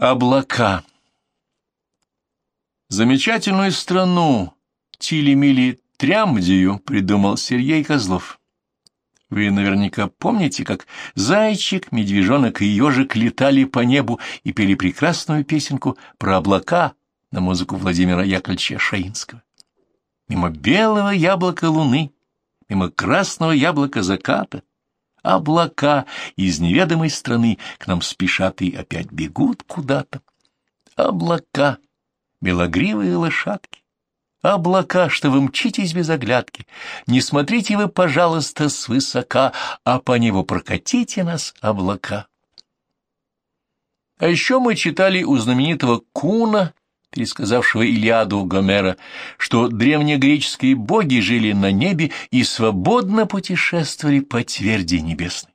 Облака. Замечательную страну Тили-Мили Трямдию придумал Сергей Козлов. Вы наверняка помните, как зайчик, медвежонок и ежик летали по небу и пели прекрасную песенку про облака на музыку Владимира Яковлевича Шаинского. Мимо белого яблока луны, мимо красного яблока заката, Облака из неведомой страны к нам спешат и опять бегут куда-то. Облака, белогривые лошадки. Облака, что вы мчитесь без оглядки, не смотрите вы, пожалуйста, свысока, а по небу прокатите нас, облака. А еще мы читали у знаменитого Куна пересказавшего Илиаду Гомера, что древнегреческие боги жили на небе и свободно путешествовали по тверди небесной.